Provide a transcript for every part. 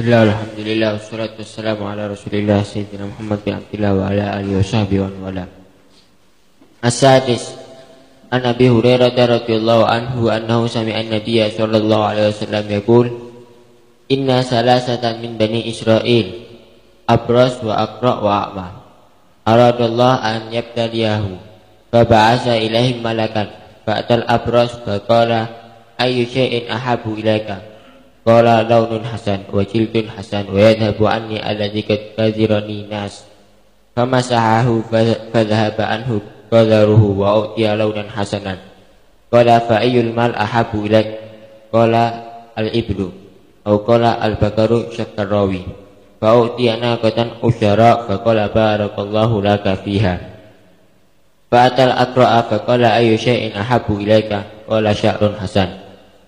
Bismillah, alhamdulillah, wassalatu wassalamu ala rasulillah Sayyidina Muhammad bin Abdullah wa ala alihi wa sahbihi wa wala. As-sadis An Abi Hurairah radhiyallahu anhu annahu sami'a an-nabiyya sallallahu alaihi wasallam yaqul Inna salasatan min bani Israel Abras wa Aqra wa A'ma. Aradallah an yabtaliyahu Faba'asa ilaihim malakan Fa'atal Abras faqala Ayu syai'in ahabu ilaika Qala launun hasan wa jildun hasan wa yadhabu anni alladhi qad kadhirani nas. Famasahahu fadhhaba anhu qadaruhu wa utiya launan hasanan. Qala fa ayyul mal ahabu ilaik qala al iblu aw qala al bakaru syakkarawi fa utiya naqatan usyara fa qala barakallahu laka fiha. Fa atal aqra'a fa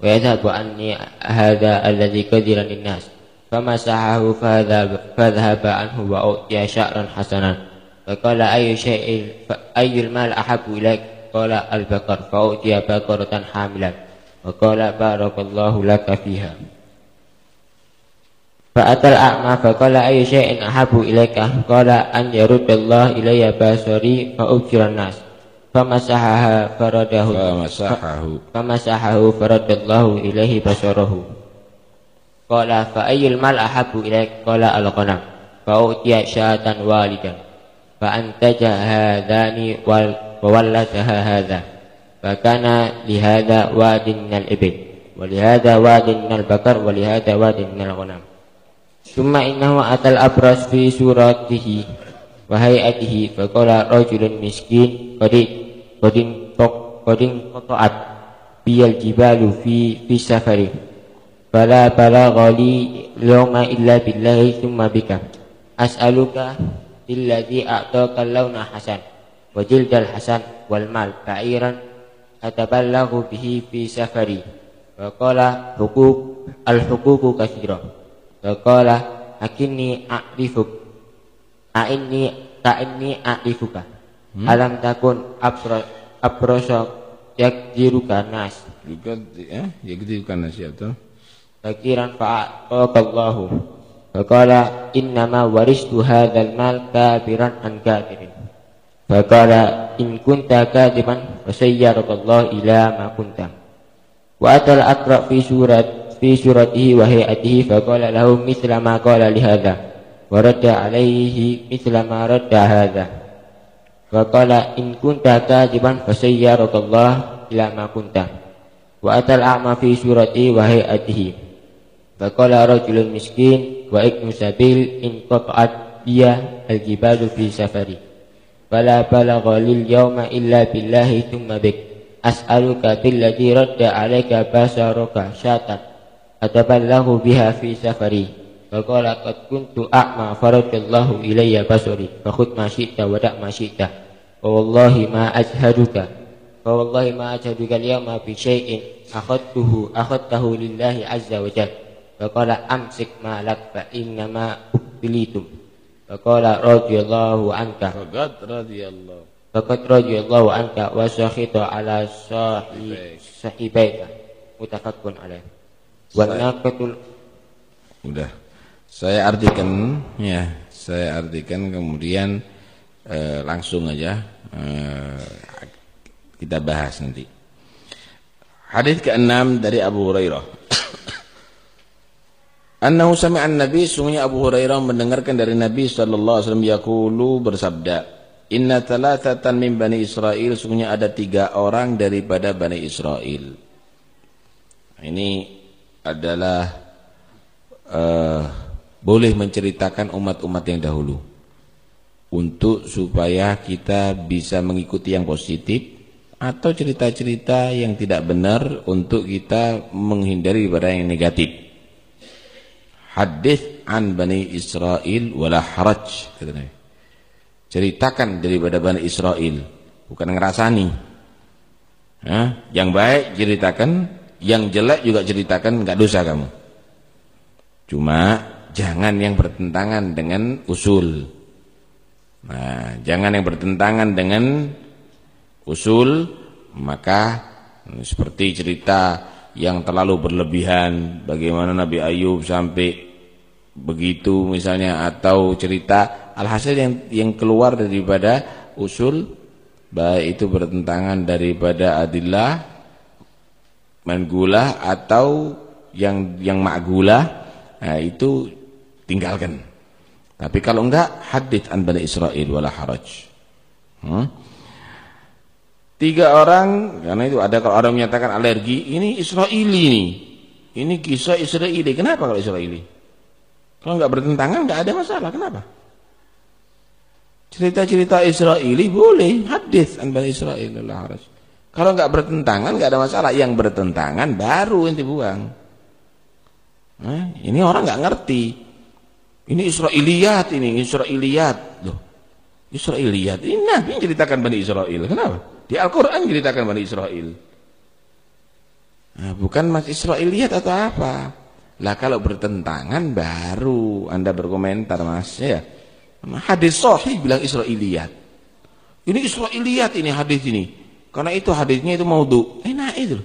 ويذهب عني هذا الذي كدر للناس. فمسحه فذهب, فذهب عنه وأعطي شعرا حسنا. فقال أي شيء أي المال أحب إليك؟ قال البقر. فأعطي بقرة حاملا وقال بارك الله لك فيها. فأتى الأعمى فقال أي شيء أحب إليك؟ قال أن يرد الله إلي بصري فأجر الناس. Famasahaha faradahu. Famasahahu famasahahu faradallahu ilaihi basarahu. Qala fa ayyul mal ahabbu ilaik? Qala al ghanam fa utiya syatan walidan. Fa antaja hadani wal walladaha hadha. Fa kana li hadha wadin minal ibil. Wa li hadha wadin minal bakar wa li hadha wadin minal ghanam. Summa innahu atal abras fi suratihi wa hayatihi fa qala rajulun miskin qad Kodin tok kodin kotoat biyal jibalu fi fi safari. Fala bala ghali yawma illa billahi thumma bika. As'aluka illadhi a'taka launa hasan wa jildal hasan wal mal ba'iran ataballahu bihi fi safari. Wa qala hukuk al hukuku kathira wa qala akinni a'rifuk a'inni ta'inni a'rifuka. Hmm? alam takun aproso yakjiruka nas. Juga ya yakjiruka nas ya betul. Fakiran fa'aqallahu faqala innama waristu hadzal mal kabiran an kabirin faqala in kunta kadiban fasayyarakallahu ila ma kunta. Wa atal aqra fi surat fi suratihi wa hayatihi faqala lahu mithla ma qala li hadha wa radda alayhi mithla ma radda Wa qala in kunta kadiban fasayyarakallah ila ma kunta. Wa atal a'ma fi surati wa hayatihi. Wa qala rajulun miskin wa iknu sabil in qata'at biya al-jibalu fi safari. Fala balagha lil yawma illa billahi thumma bik. As'aluka billadhi radda alayka basaraka syatan. Ataballahu biha fi safari. Faqala qad kuntu a'ma faradallahu ilayya basari. Fakhud ma syi'ta wa da' ma syi'ta. Wallahi ma ajhaduka Wallahi ma ajhaduka al-yawma bi syai'in akhadtuhu akhadtahu lillahi azza wa jalla. Faqala amsik ma lak fa inna ma ubilitum Faqala radiyallahu anka. Faqad radiyallahu. Faqad radiyallahu anka wa sakhita ala sahih sahibaika. Mutafakkun alaih Wa naqatul Udah saya artikan ya saya artikan kemudian eh, langsung aja eh, kita bahas nanti. Hadis ke-6 dari Abu Hurairah. Annahu sami'a an-nabi sungguhnya Abu Hurairah mendengarkan dari Nabi sallallahu alaihi wasallam yaqulu bersabda Inna thalathatan min Bani Israel sungguhnya ada tiga orang daripada Bani Israel. Ini adalah uh, boleh menceritakan umat-umat yang dahulu untuk supaya kita bisa mengikuti yang positif atau cerita-cerita yang tidak benar untuk kita menghindari daripada yang negatif. Hadis an Bani Israel wala haraj katanya. Ceritakan daripada Bani Israel, bukan ngerasani. Hah? Yang baik ceritakan, yang jelek juga ceritakan, enggak dosa kamu. Cuma jangan yang bertentangan dengan usul. Nah, jangan yang bertentangan dengan usul, maka seperti cerita yang terlalu berlebihan bagaimana Nabi Ayub sampai begitu misalnya atau cerita alhasil yang yang keluar daripada usul baik itu bertentangan daripada adillah mangulah atau yang yang makgulah nah itu tinggalkan tapi kalau enggak hadits an bani Israel wala haraj hmm? tiga orang karena itu ada kalau orang menyatakan alergi ini Israeli nih ini kisah Israeli kenapa kalau Israeli kalau nggak bertentangan nggak ada masalah. Kenapa? Cerita-cerita Israeli boleh hadis anbani Israel harus. Kalau nggak bertentangan nggak ada masalah. Yang bertentangan baru yang dibuang. Eh, ini orang nggak ngerti. Ini Israiliyat ini Israiliyat loh. Israiliyat ini Nabi ceritakan Bani Israel. Kenapa? Di Al-Quran ceritakan Bani Israel. Nah, bukan Mas Israiliyat atau apa? Lah kalau bertentangan baru Anda berkomentar Mas ya. Hadis sahih bilang Israiliyat. Ini Israiliyat ini hadis ini. Karena itu hadisnya itu maudhu. Enak itu.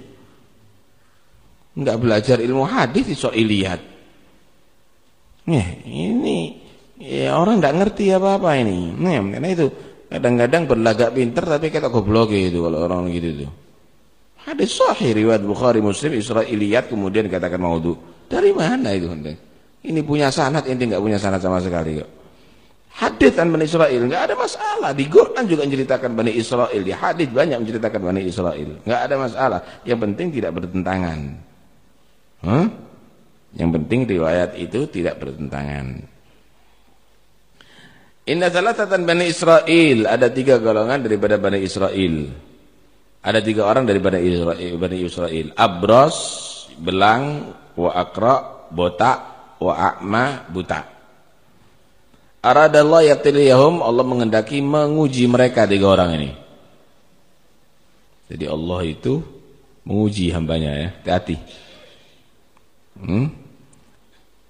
Enggak belajar ilmu hadis Israiliyat. Nih, ini ya orang enggak ngerti apa-apa ini. Nih, karena itu kadang-kadang berlagak pinter tapi kata goblok itu kalau orang gitu tuh. Hadis sahih riwayat Bukhari Muslim Israiliyat kemudian dikatakan maudhu. Dari mana itu Ini punya sanad, ini enggak punya sanad sama sekali kok. Hadis an Bani Israel enggak ada masalah. Di Quran juga menceritakan Bani Israel, di hadis banyak menceritakan Bani Israel. Enggak ada masalah. Yang penting tidak bertentangan. Huh? Yang penting riwayat itu tidak bertentangan. Inna salatatan Bani Israel, ada tiga golongan daripada Bani Israel. Ada tiga orang daripada Israel, Bani Israel. Abros, belang, wa akra botak wa a'ma buta aradallah yatiliyahum Allah mengendaki menguji mereka tiga orang ini jadi Allah itu menguji hambanya ya hati-hati hmm?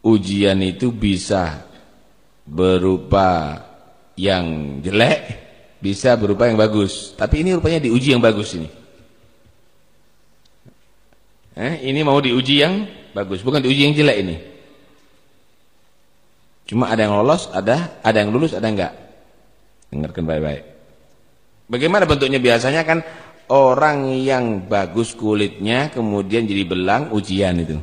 Ujian itu bisa berupa yang jelek bisa berupa yang bagus tapi ini rupanya diuji yang bagus ini eh, ini mau diuji yang bagus, bukan diuji yang jelek ini. Cuma ada yang lolos, ada ada yang lulus, ada enggak. Dengarkan baik-baik. Bagaimana bentuknya biasanya kan orang yang bagus kulitnya kemudian jadi belang ujian itu.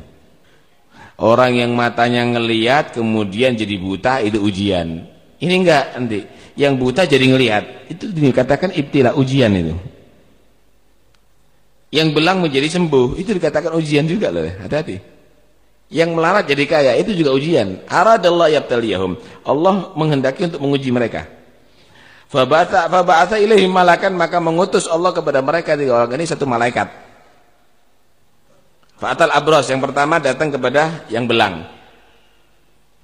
Orang yang matanya ngelihat kemudian jadi buta itu ujian. Ini enggak nanti. Yang buta jadi ngelihat. Itu dikatakan ibtila ujian itu. Yang belang menjadi sembuh itu dikatakan ujian juga loh. Hati-hati. Yang melarat jadi kaya itu juga ujian. Aradallah yabtaliyahum. Allah menghendaki untuk menguji mereka. Fabata faba'atha ilaihim malakan maka mengutus Allah kepada mereka tiga orang ini satu malaikat. Fa'atal abros yang pertama datang kepada yang belang.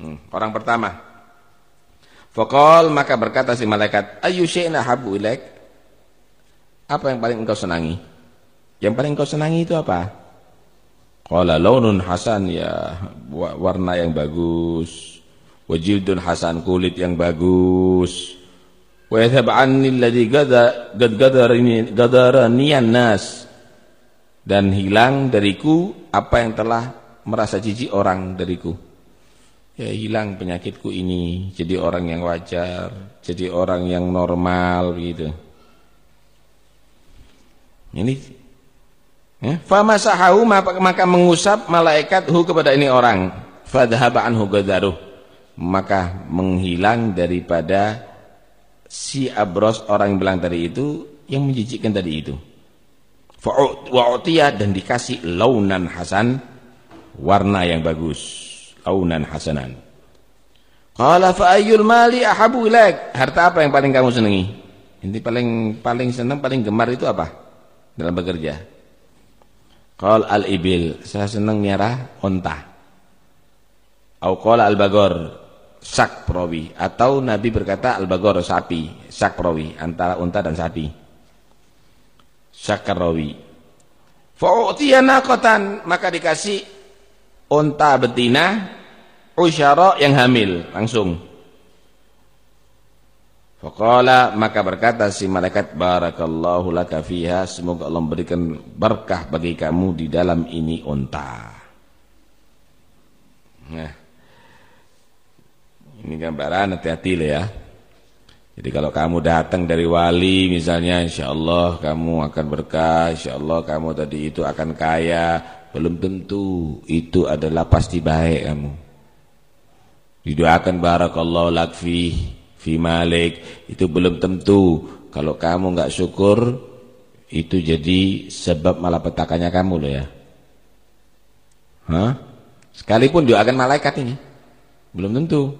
Hmm, orang pertama. Faqal maka berkata si malaikat, "Ayyu syai'in habu ilaik?" Apa yang paling engkau senangi? Yang paling engkau senangi itu apa? Qala launun hasan ya warna yang bagus. Wajildun hasan kulit yang bagus. Wa yathab anni alladhi gada gad gadarani gadaraniyan nas. Dan hilang dariku apa yang telah merasa jijik orang dariku. Ya hilang penyakitku ini, jadi orang yang wajar, jadi orang yang normal gitu. Ini Ya, maka mengusap malaikat hu kepada ini orang. Fadhhaba anhu gadaruh. Maka menghilang daripada si abros orang yang bilang tadi itu yang menjijikkan tadi itu. Wa'utiyah dan dikasih launan hasan warna yang bagus. Launan hasanan. Qala fa ayyul mali ahabu ilaik? Harta apa yang paling kamu senangi? Ini paling paling senang, paling gemar itu apa? Dalam bekerja. Qal al-ibil, saya senang miara unta. Au qala al-bagor, sak perawi atau Nabi berkata al-bagor sapi, sak perawi antara unta dan sapi. Sak rawi. Fa'utiya naqatan, maka dikasih unta betina usyara yang hamil langsung. Faqala maka berkata si malaikat barakallahu laka fiha semoga Allah memberikan berkah bagi kamu di dalam ini unta. Nah. Ini gambaran hati-hati lah ya. Jadi kalau kamu datang dari wali misalnya insya Allah kamu akan berkah, insya Allah kamu tadi itu akan kaya, belum tentu itu adalah pasti baik kamu. Didoakan barakallahu lakfi fi malik itu belum tentu. Kalau kamu nggak syukur itu jadi sebab malapetakannya kamu loh ya. Hah? Sekalipun doakan malaikat ini belum tentu.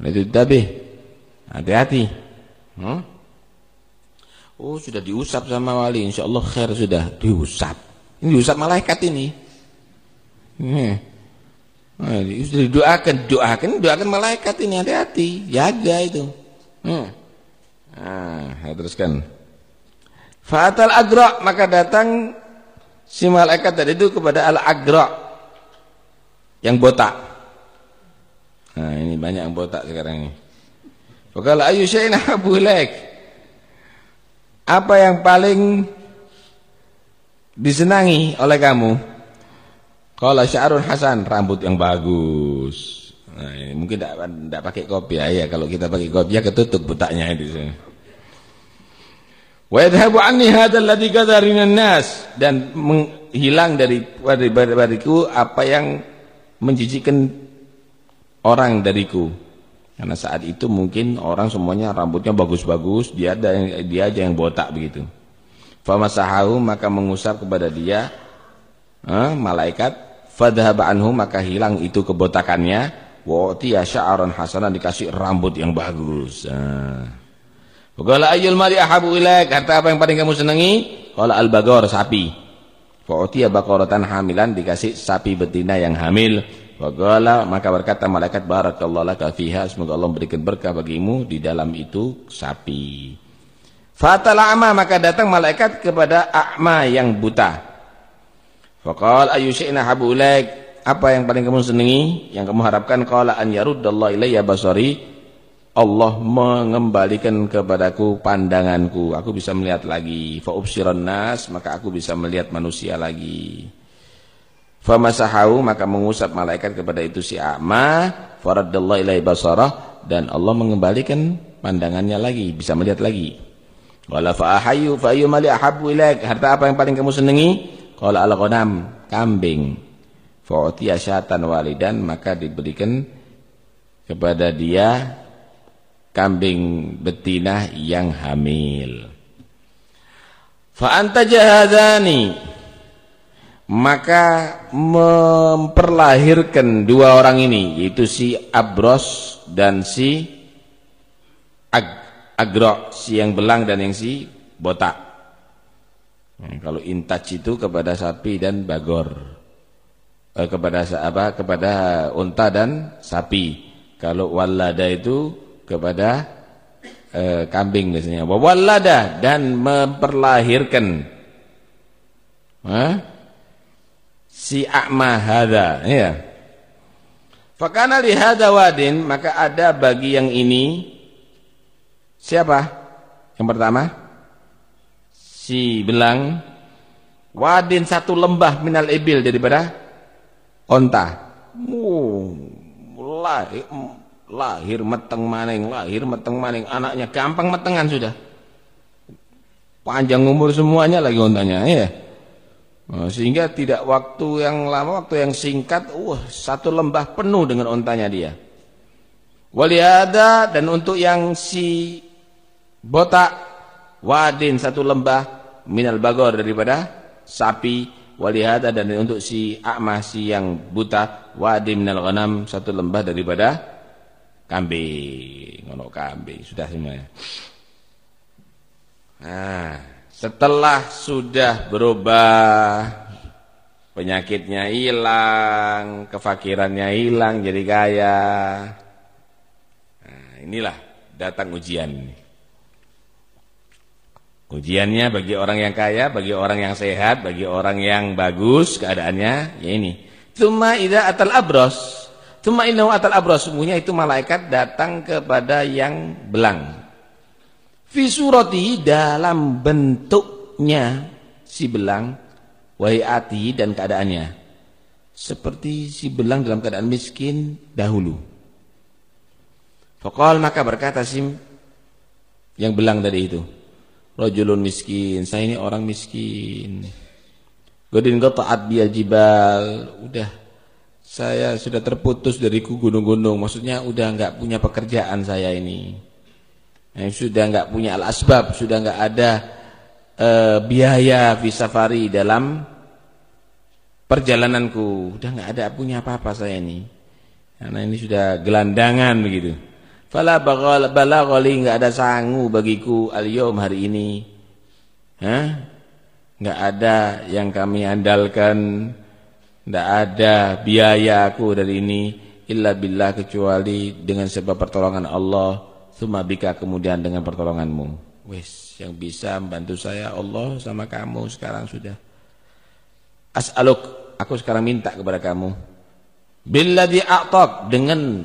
Itu tabih. Hati-hati. Hmm? Oh sudah diusap sama wali, insya Allah khair sudah diusap. Ini diusap malaikat ini. Hmm. Nah, sudah didoakan, doakan, doakan malaikat ini hati-hati, jaga itu. Hmm. Nah, saya teruskan. Fatal agra maka datang si malaikat tadi itu kepada al agra yang botak. Nah ini banyak yang botak sekarang ini. Wakala ayu syai'in habu Apa yang paling disenangi oleh kamu? Kalau syarun hasan, rambut yang bagus. Nah, mungkin tidak tidak pakai kopiah ya. Kalau kita pakai kopiah ketutup butaknya itu. Wa yadhhabu anni hadzal ladzi qadarinan nas dan menghilang dari dariku apa yang menjijikkan orang dariku. Karena saat itu mungkin orang semuanya rambutnya bagus-bagus, dia ada yang, dia aja yang botak begitu. Famasahahu maka mengusap kepada dia eh, malaikat fadhhaba anhu maka hilang itu kebotakannya wa tiya sya'ran hasanan dikasih rambut yang bagus. Qala ayyul mali ahabu ilaik? Harta apa yang paling kamu senangi? Qala al-bagor sapi. Fa utiya baqaratan hamilan dikasih sapi betina yang hamil. Waqala maka berkata malaikat barakallahu laka fiha. Semoga Allah memberikan berkah bagimu di dalam itu sapi. Fatal a'ma maka datang malaikat kepada a'ma yang buta. Faqal ayu habu apa yang paling kamu senangi? Yang kamu harapkan? Qala an yaruddallahu ilayya basari. Allah mengembalikan kepadaku pandanganku. Aku bisa melihat lagi. Fa nas maka aku bisa melihat manusia lagi Famasahahu maka mengusap malaikat kepada itu si A'ma faraddallahu ilaihi basarah dan Allah mengembalikan pandangannya lagi, bisa melihat lagi. Qala fa ahayyu fa ayyu mali ahabbu ilaik? Harta apa yang paling kamu senangi? Qala al-ghanam, kambing. Fa utiya syatan walidan maka diberikan kepada dia kambing betina yang hamil. Fa anta jahadani maka memperlahirkan dua orang ini yaitu si Abros dan si Ag Agro si yang belang dan yang si botak. Nah, kalau intaj itu kepada sapi dan bagor. Eh, kepada apa kepada unta dan sapi. Kalau walada itu kepada eh, kambing biasanya. Walada dan memperlahirkan. Hah? Si a'ma hadza ya fakana li wadin maka ada bagi yang ini siapa? Yang pertama? Si belang. Wadin satu lembah minal ibil daripada onta. Uh, lahir, lahir meteng maning lahir meteng maning. Anaknya gampang metengan sudah. Panjang umur semuanya lagi ontanya ya Oh, sehingga tidak waktu yang lama, waktu yang singkat, wah satu lembah penuh dengan ontanya dia. Waliada dan untuk yang si botak wadin satu lembah minal bagor daripada sapi. Walihada dan untuk si akmah si yang buta wadin minal ghanam satu lembah daripada kambing. Ngono kambing sudah semuanya. Nah setelah sudah berubah penyakitnya hilang, kefakirannya hilang, jadi kaya. Nah, inilah datang ujian. Ujiannya bagi orang yang kaya, bagi orang yang sehat, bagi orang yang bagus keadaannya, ya ini. Tuma ida atal abros. Tuma inau atal abros. Semuanya itu malaikat datang kepada yang belang. Fisurati dalam bentuknya si belang waiati dan keadaannya seperti si belang dalam keadaan miskin dahulu Faqal maka berkata Sim yang belang tadi itu. Rajulun miskin, saya ini orang miskin. Godin qata'at biya jibal. Udah saya sudah terputus dari gunung-gunung. Maksudnya udah enggak punya pekerjaan saya ini. Nah, sudah enggak punya al-asbab, sudah enggak ada uh, biaya visafari dalam perjalananku. Udah enggak ada punya apa-apa saya ini. Karena ini sudah gelandangan begitu. Fala balaghali enggak ada sangu bagiku al-yaum hari ini. Hah? Enggak ada yang kami andalkan. Enggak ada biaya aku dari ini illa billah kecuali dengan sebab pertolongan Allah, tsumma bika kemudian dengan pertolonganmu. Wes, yang bisa membantu saya Allah sama kamu sekarang sudah. As'aluk, aku sekarang minta kepada kamu. Billadzi a'tak dengan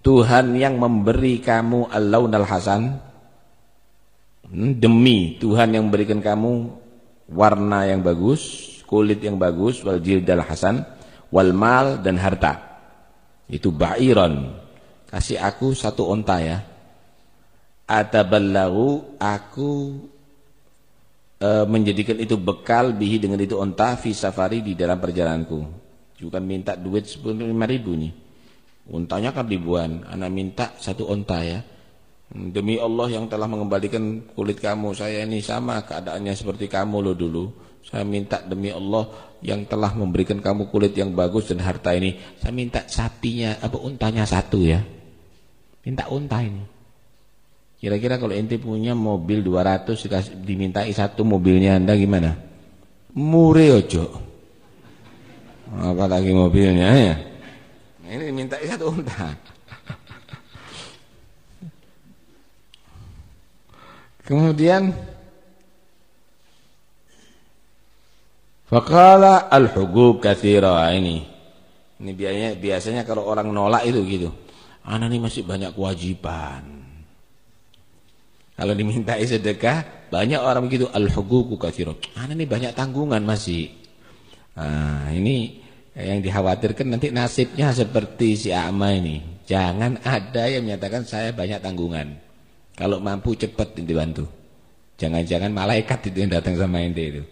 Tuhan yang memberi kamu al-launal hasan hmm, demi Tuhan yang memberikan kamu warna yang bagus, kulit yang bagus, wal jildal hasan, wal mal dan harta. Itu ba'iron. Kasih aku satu onta ya. Ataballahu aku e, menjadikan itu bekal bihi dengan itu onta fi safari di dalam perjalananku. Bukan minta duit 15 ribu nih. Untanya kan ribuan. Anak minta satu unta ya. Demi Allah yang telah mengembalikan kulit kamu. Saya ini sama keadaannya seperti kamu loh dulu. Saya minta demi Allah yang telah memberikan kamu kulit yang bagus dan harta ini. Saya minta sapinya, apa untanya satu ya. Minta unta ini. Kira-kira kalau ente punya mobil 200 dimintai satu mobilnya Anda gimana? Mure ojo. Apalagi mobilnya ya. Ini minta satu unta. Kemudian Faqala al-hugub katsira ini. Ini biasanya biasanya kalau orang nolak itu gitu. Anak ini masih banyak kewajiban. Kalau dimintai sedekah, banyak orang begitu al-huququ katsira. Anak ini banyak tanggungan masih. Nah, ini yang dikhawatirkan nanti nasibnya seperti si A'ma ini. Jangan ada yang menyatakan saya banyak tanggungan. Kalau mampu cepat dibantu. Jangan-jangan malaikat itu yang datang sama ente itu.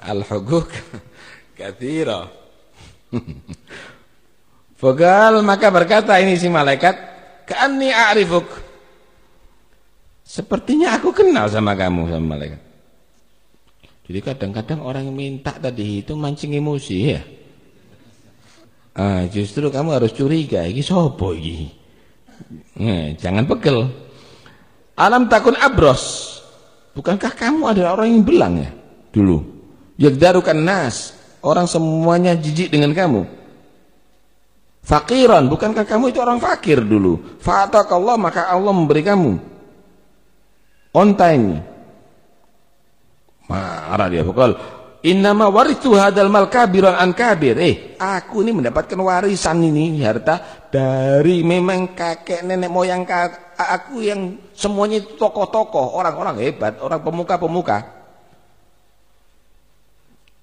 Al-huquq katsira. Fagal maka berkata ini si malaikat, "Ka'anni a'rifuk." Sepertinya aku kenal sama kamu sama malaikat. Jadi kadang-kadang orang yang minta tadi itu mancing emosi ya. Ah, justru kamu harus curiga, ini sopo ini. Nah, jangan pegel. Alam takun abros. Bukankah kamu adalah orang yang belang ya dulu? Yagdarukan nas. Orang semuanya jijik dengan kamu. Fakiran, bukankah kamu itu orang fakir dulu? Fa'atakallah maka Allah memberi kamu. On time Marah dia pokok. Innama warithu hadal mal kabiran an kabir. Eh, aku ini mendapatkan warisan ini harta dari memang kakek nenek moyang aku yang semuanya tokoh-tokoh, orang-orang hebat, orang pemuka-pemuka.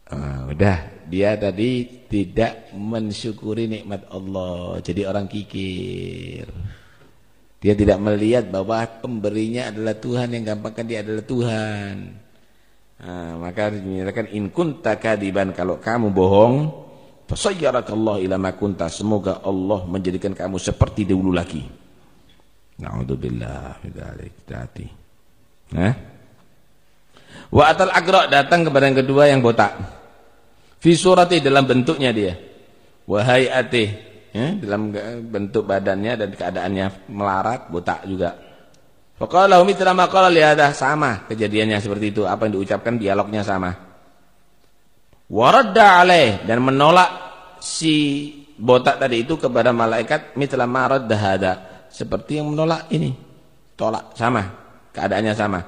Uh, udah, dia tadi tidak mensyukuri nikmat Allah, jadi orang kikir. Dia tidak melihat bahwa pemberinya adalah Tuhan yang gampangkan dia adalah Tuhan. Nah, maka dinyatakan in kunta kadiban kalau kamu bohong fasayyarakallahu ila ma kunta semoga Allah menjadikan kamu seperti dahulu lagi. Nauzubillah min dzalik. Hati. Nah. Wa atal agra datang kepada yang kedua yang botak. Fi dalam bentuknya dia. Wa hayati ya, dalam bentuk badannya dan keadaannya melarat botak juga. Faqala mitra ma qala li sama kejadiannya seperti itu apa yang diucapkan dialognya sama. Waradda alaih dan menolak si botak tadi itu kepada malaikat mitra ma radda seperti yang menolak ini. Tolak sama, keadaannya sama.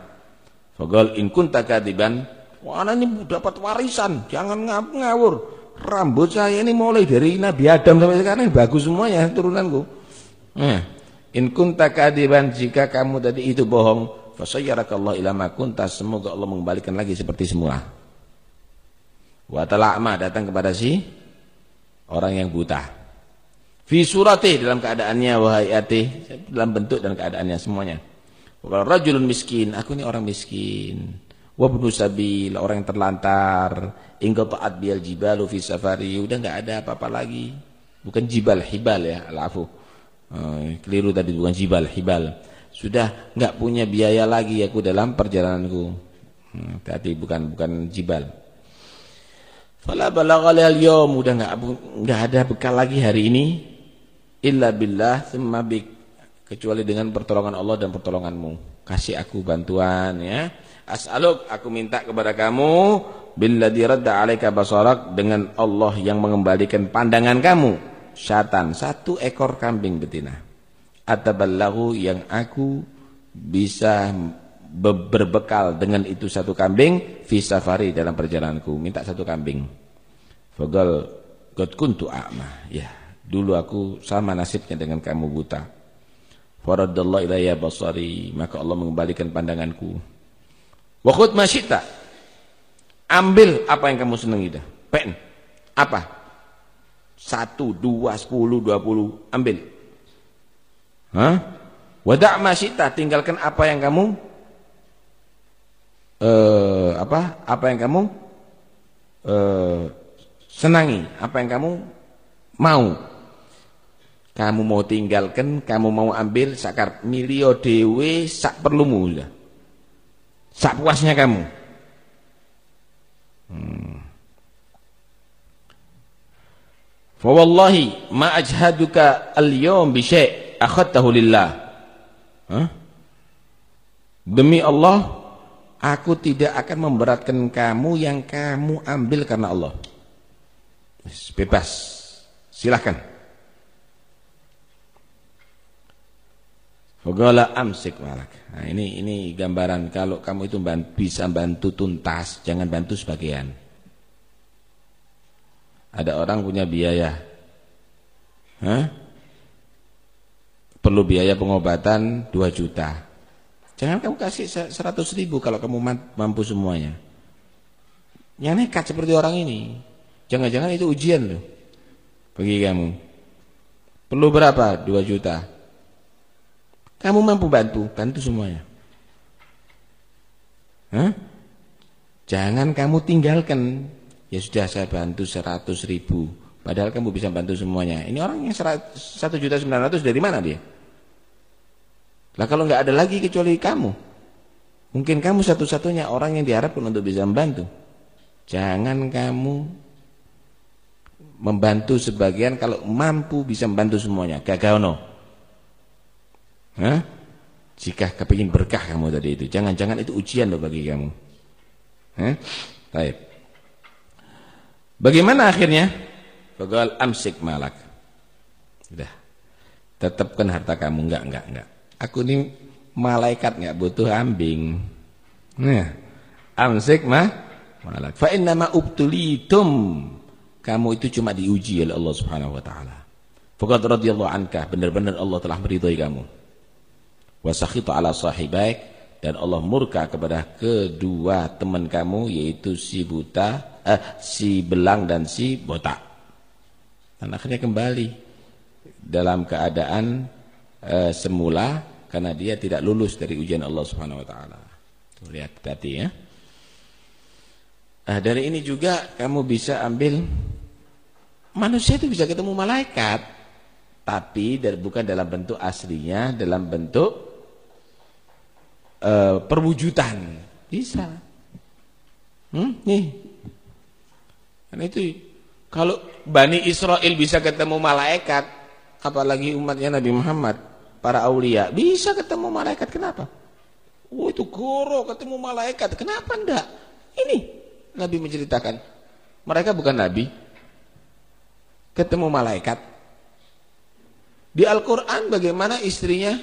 Faqal in kunta kadiban, wah ini dapat warisan, jangan ngawur. Rambut saya ini mulai dari Nabi Adam sampai sekarang bagus semuanya turunanku. Eh, In kunta kadiban jika kamu tadi itu bohong, fasayyarakallahu ila ma kunta semoga Allah mengembalikan lagi seperti semula. Wa tala'ma datang kepada si orang yang buta. Fi suratih dalam keadaannya wahai ati dalam bentuk dan keadaannya semuanya. Kalau rajulun miskin, aku ini orang miskin. Wabnu sabil, orang yang terlantar. Ingkau taat bial jibalu fi safari, udah enggak ada apa-apa lagi. Bukan jibal, hibal ya, alafu. Oh, keliru tadi bukan jibal, hibal. Sudah enggak punya biaya lagi aku dalam perjalananku. Hmm, tadi bukan bukan jibal. Fala balagha al-yawm udah enggak enggak ada bekal lagi hari ini illa billah thumma bik kecuali dengan pertolongan Allah dan pertolonganmu. Kasih aku bantuan ya. As'aluk aku minta kepada kamu billadzi radda 'alaika basarak dengan Allah yang mengembalikan pandangan kamu. Syatan satu ekor kambing betina. Ataballahu yang aku bisa berbekal dengan itu satu kambing fi safari dalam perjalananku. Minta satu kambing. Fagal qad kuntu a'ma. Ya, dulu aku sama nasibnya dengan kamu buta. Faradallahu ilayya basari, maka Allah mengembalikan pandanganku. Wa khudh ma Ambil apa yang kamu senangi dah. Pen. Apa? Satu, dua, sepuluh, dua puluh. Ambil. Hah? Wada' ma Tinggalkan apa yang kamu uh, apa? Apa yang kamu uh, senangi. Apa yang kamu mau. Kamu mau tinggalkan, kamu mau ambil sakar milio dewe sak perlumu lah. Sak puasnya kamu. Hmm. Fa wallahi ma ajhaduka al-yawm bi syai' akhadtahu lillah. Demi Allah, aku tidak akan memberatkan kamu yang kamu ambil karena Allah. Bebas. Silakan. Fagala amsik walak. Nah, ini ini gambaran kalau kamu itu bisa bantu tuntas, jangan bantu sebagian. Ada orang punya biaya. Hah? Perlu biaya pengobatan 2 juta. Jangan kamu kasih 100 ribu kalau kamu mampu semuanya. Yang nekat seperti orang ini. Jangan-jangan itu ujian loh. Bagi kamu. Perlu berapa? 2 juta. Kamu mampu bantu, bantu semuanya. Hah? Jangan kamu tinggalkan. Ya sudah saya bantu seratus ribu. Padahal kamu bisa bantu semuanya. Ini orang yang satu juta sembilan ratus dari mana dia? Lah kalau nggak ada lagi kecuali kamu. Mungkin kamu satu-satunya orang yang diharapkan untuk bisa membantu. Jangan kamu membantu sebagian kalau mampu bisa membantu semuanya. Gagal no. Hah? Jika kepingin berkah kamu tadi itu, jangan-jangan itu ujian loh bagi kamu. Hah? Baik. Bagaimana akhirnya? Bagal amsik malak. Sudah. Tetapkan harta kamu enggak enggak enggak. Aku ini malaikat enggak butuh ambing. Nah, amsik mah malak. Fa inna ma ubtulitum. Kamu itu cuma diuji oleh Allah Subhanahu wa taala. Faqad radhiyallahu anka, benar-benar Allah telah meridhai kamu wasakhita ala sahibaik dan Allah murka kepada kedua teman kamu yaitu si buta eh, si belang dan si botak. Dan akhirnya kembali dalam keadaan eh, semula karena dia tidak lulus dari ujian Allah Subhanahu wa taala. Lihat tadi ya. Nah, dari ini juga kamu bisa ambil manusia itu bisa ketemu malaikat tapi bukan dalam bentuk aslinya dalam bentuk uh, perwujudan. Bisa. Hmm? nih. Karena itu kalau Bani Israel bisa ketemu malaikat apalagi umatnya Nabi Muhammad para aulia bisa ketemu malaikat kenapa? Oh itu goro ketemu malaikat. Kenapa enggak? Ini Nabi menceritakan. Mereka bukan Nabi. Ketemu malaikat. Di Al-Quran bagaimana istrinya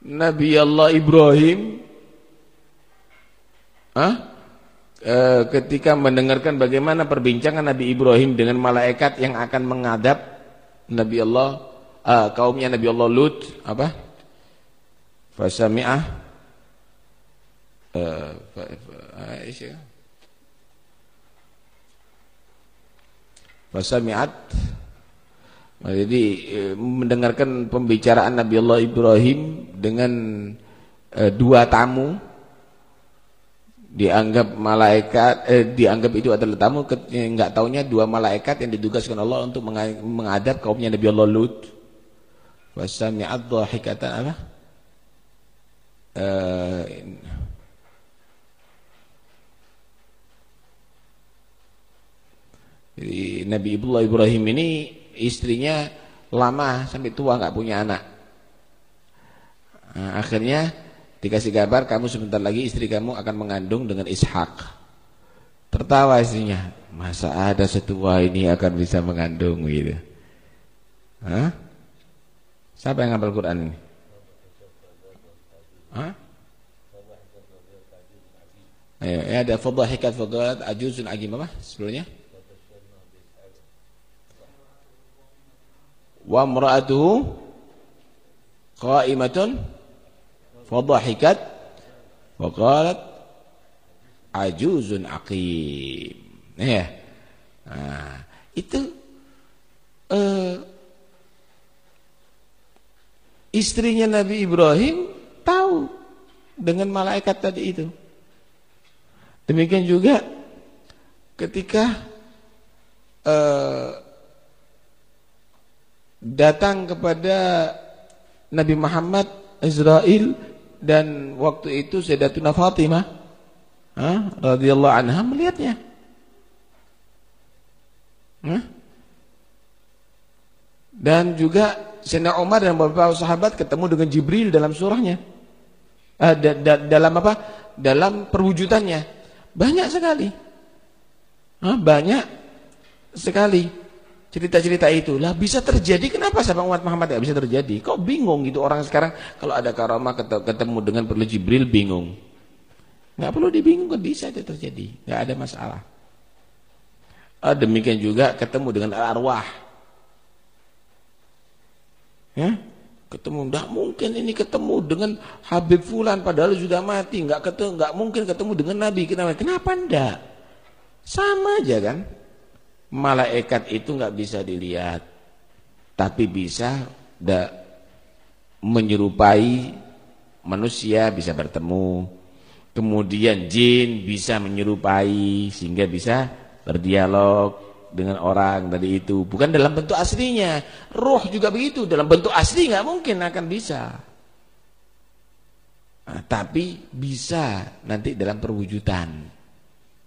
Nabi Allah Ibrahim ah, e, ketika mendengarkan bagaimana perbincangan Nabi Ibrahim dengan malaikat yang akan mengadap Nabi Allah uh, kaumnya Nabi Allah Lut apa? Fasami'ah uh, fa, fasami'at Jadi eh, mendengarkan pembicaraan Nabi Allah Ibrahim dengan eh, dua tamu dianggap malaikat eh, dianggap itu adalah tamu enggak taunya dua malaikat yang ditugaskan Allah untuk mengadab kaumnya Nabi Allah Lut. Wasami'ad dhahikatan apa? Eh, jadi Nabi Ibrahim ini istrinya lama sampai tua nggak punya anak. Nah, akhirnya dikasih kabar kamu sebentar lagi istri kamu akan mengandung dengan Ishak. Tertawa istrinya, masa ada setua ini akan bisa mengandung gitu. Hah? Siapa yang ngapal Quran ini? Hah? Ayo, ya ada fadhahikat fadhalat ajuzun agim apa sebelumnya? Wa imra'atuhu qa'imatun fadhahikat wa qalat ajuzun aqim. Ya. Nah, itu uh, istrinya Nabi Ibrahim tahu dengan malaikat tadi itu. Demikian juga ketika uh, datang kepada Nabi Muhammad Israel dan waktu itu Sayyidatuna Fatimah ha, radhiyallahu anha melihatnya. Ha? Dan juga Sayyidina Umar dan beberapa sahabat ketemu dengan Jibril dalam surahnya. Eh, da, da, dalam apa? Dalam perwujudannya. Banyak sekali. Ha, banyak sekali cerita-cerita itu. Lah bisa terjadi kenapa sahabat umat Muhammad tidak bisa terjadi? Kok bingung gitu orang sekarang? Kalau ada karamah ketemu dengan perlu Jibril bingung. Nggak perlu dibingung kan bisa itu terjadi? Nggak ada masalah. Ah, demikian juga ketemu dengan arwah. Ya? Ketemu tidak mungkin ini ketemu dengan Habib Fulan padahal sudah mati. Nggak ketemu nggak mungkin ketemu dengan Nabi. Kenapa? Kenapa ndak? Sama aja kan malaikat itu nggak bisa dilihat tapi bisa da, menyerupai manusia bisa bertemu. Kemudian jin bisa menyerupai sehingga bisa berdialog dengan orang tadi itu. Bukan dalam bentuk aslinya roh juga begitu. Dalam bentuk asli nggak mungkin akan bisa. Nah, tapi bisa nanti dalam perwujudan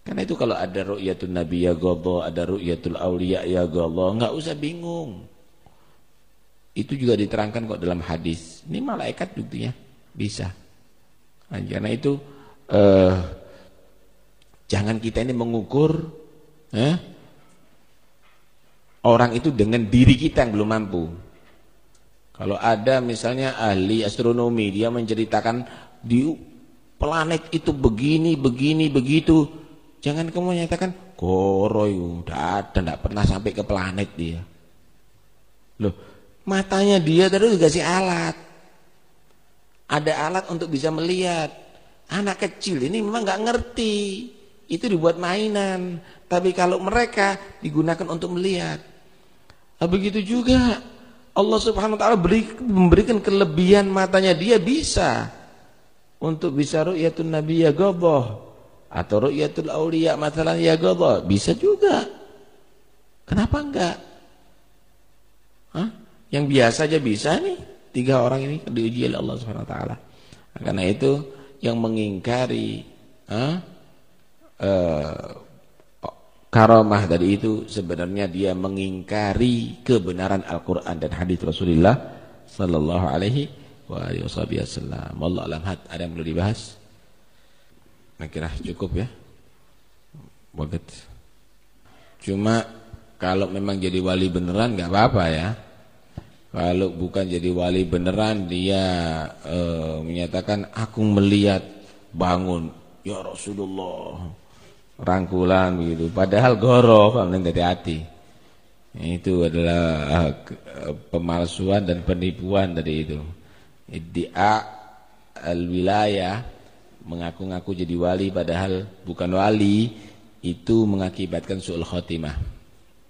karena itu kalau ada ru'yatul nabi ya Allah, ada ru'yatul awliya ya Allah, enggak usah bingung. Itu juga diterangkan kok dalam hadis. Ini malaikat buktinya bisa. Nah, karena itu eh, jangan kita ini mengukur eh, orang itu dengan diri kita yang belum mampu. Kalau ada misalnya ahli astronomi dia menceritakan di planet itu begini, begini, begitu Jangan kamu menyatakan koroy udah ada tidak pernah sampai ke planet dia. Loh, matanya dia tadi dikasih alat. Ada alat untuk bisa melihat. Anak kecil ini memang nggak ngerti. Itu dibuat mainan. Tapi kalau mereka digunakan untuk melihat. Nah, begitu juga Allah Subhanahu wa taala memberikan kelebihan matanya dia bisa untuk bisa ru'yatun nabiyya ghadah atau ru'yatul auliya masalah ya Allah bisa juga kenapa enggak Hah? yang biasa aja bisa nih tiga orang ini diuji oleh Allah Subhanahu wa taala karena itu yang mengingkari huh? uh, karamah tadi itu sebenarnya dia mengingkari kebenaran Al-Qur'an dan hadis Rasulullah sallallahu alaihi wasallam. Allah alam ada yang perlu dibahas? Saya kira cukup ya. Bagus. Cuma kalau memang jadi wali beneran nggak apa-apa ya. Kalau bukan jadi wali beneran dia e, menyatakan aku melihat bangun ya Rasulullah rangkulan begitu. Padahal goro paling dari hati. Itu adalah uh, pemalsuan dan penipuan dari itu. Iddia al-wilayah mengaku-ngaku jadi wali padahal bukan wali itu mengakibatkan su'ul khotimah.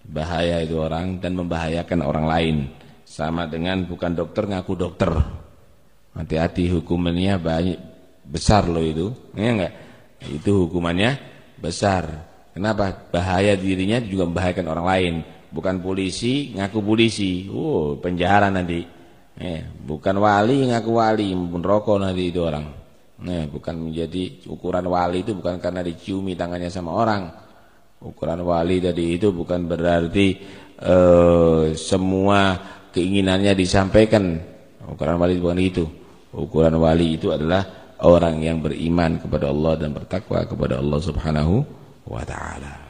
Bahaya itu orang dan membahayakan orang lain. Sama dengan bukan dokter ngaku dokter. Hati-hati hukumannya banyak besar loh itu. Ya enggak itu hukumannya besar. Kenapa? Bahaya dirinya juga membahayakan orang lain. Bukan polisi ngaku polisi. Oh penjara nanti. Eh, bukan wali ngaku wali. Rokok nanti itu orang eh, bukan menjadi ukuran wali itu bukan karena diciumi tangannya sama orang Ukuran wali tadi itu bukan berarti uh, semua keinginannya disampaikan. Ukuran wali bukan itu. Ukuran wali itu adalah orang yang beriman kepada Allah dan bertakwa kepada Allah Subhanahu wa taala.